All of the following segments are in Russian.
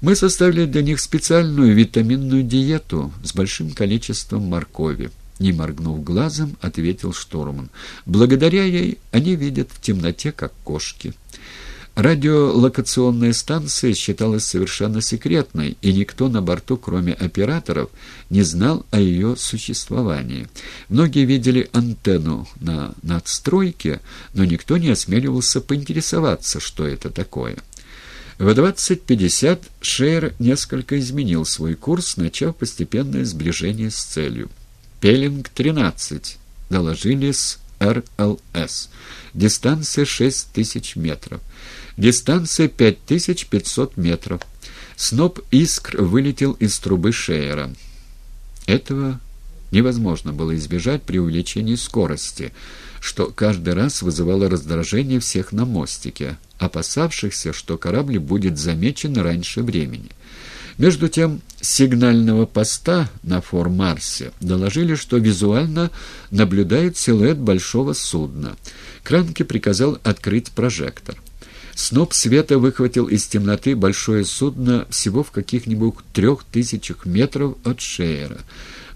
Мы составили для них специальную витаминную диету с большим количеством моркови. Не моргнув глазом, ответил штурман. Благодаря ей они видят в темноте, как кошки. Радиолокационная станция считалась совершенно секретной, и никто на борту, кроме операторов, не знал о ее существовании. Многие видели антенну на надстройке, но никто не осмеливался поинтересоваться, что это такое. В 20.50 Шейер несколько изменил свой курс, начав постепенное сближение с целью. «Пеллинг-13», — доложили с РЛС. Дистанция 6000 метров. Дистанция 5500 метров. Сноп искр вылетел из трубы Шейера. Этого невозможно было избежать при увеличении скорости, что каждый раз вызывало раздражение всех на мостике, опасавшихся, что корабль будет замечен раньше времени. Между тем, сигнального поста на Фор-Марсе доложили, что визуально наблюдают силуэт большого судна. Кранке приказал открыть прожектор. Сноп света выхватил из темноты большое судно всего в каких-нибудь трех тысячах метров от Шейера.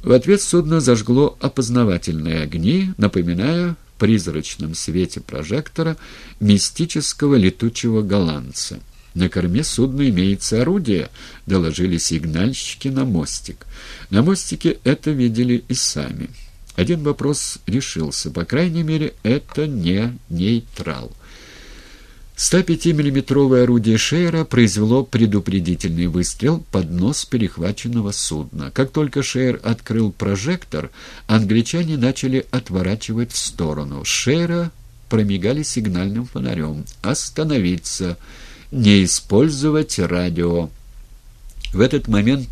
В ответ судно зажгло опознавательные огни, напоминая призрачном свете прожектора мистического летучего голландца. На корме судна имеется орудие, доложили сигнальщики на мостик. На мостике это видели и сами. Один вопрос решился, по крайней мере, это не нейтрал. 105-миллиметровое орудие Шейера произвело предупредительный выстрел под нос перехваченного судна. Как только Шейер открыл прожектор, англичане начали отворачивать в сторону. Шейера промигали сигнальным фонарем. «Остановиться!» не использовать радио. В этот момент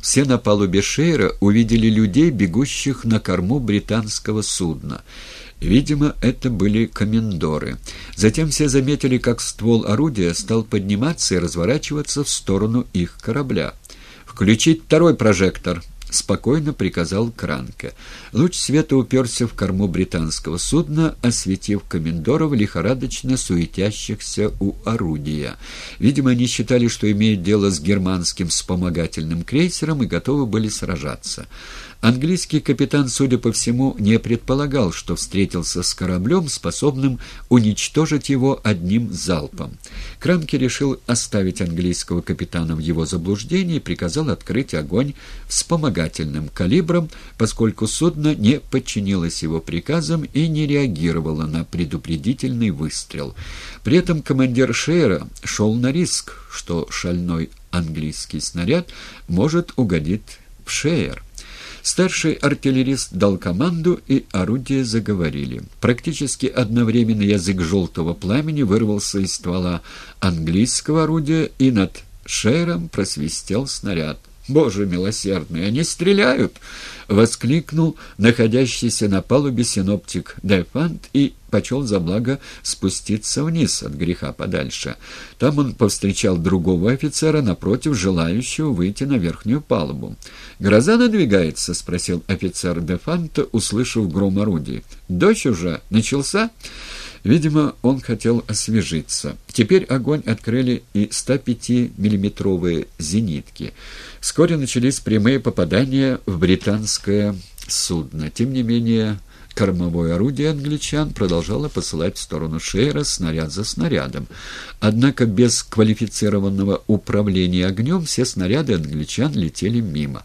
все на палубе Шейра увидели людей, бегущих на корму британского судна. Видимо, это были комендоры. Затем все заметили, как ствол орудия стал подниматься и разворачиваться в сторону их корабля. «Включить второй прожектор!» — спокойно приказал Кранке. Луч света уперся в корму британского судна, осветив комендоров, лихорадочно суетящихся у орудия. Видимо, они считали, что имеют дело с германским вспомогательным крейсером и готовы были сражаться. Английский капитан, судя по всему, не предполагал, что встретился с кораблем, способным уничтожить его одним залпом. Крамки решил оставить английского капитана в его заблуждении и приказал открыть огонь вспомогательным калибром, поскольку судно не подчинилось его приказам и не реагировало на предупредительный выстрел. При этом командир Шейра шел на риск, что шальной английский снаряд может угодить в Шейер. Старший артиллерист дал команду, и орудия заговорили. Практически одновременно язык желтого пламени вырвался из ствола английского орудия, и над Шером просвистел снаряд. «Боже милосердный, они стреляют!» — воскликнул находящийся на палубе синоптик Дефант и почел за благо спуститься вниз от греха подальше. Там он повстречал другого офицера, напротив, желающего выйти на верхнюю палубу. «Гроза надвигается?» — спросил офицер Дефанта, услышав гром орудий. «Дождь уже начался?» Видимо, он хотел освежиться. Теперь огонь открыли и 105-миллиметровые зенитки. Вскоре начались прямые попадания в британское судно. Тем не менее, кормовое орудие англичан продолжало посылать в сторону Шейра снаряд за снарядом. Однако без квалифицированного управления огнем все снаряды англичан летели мимо.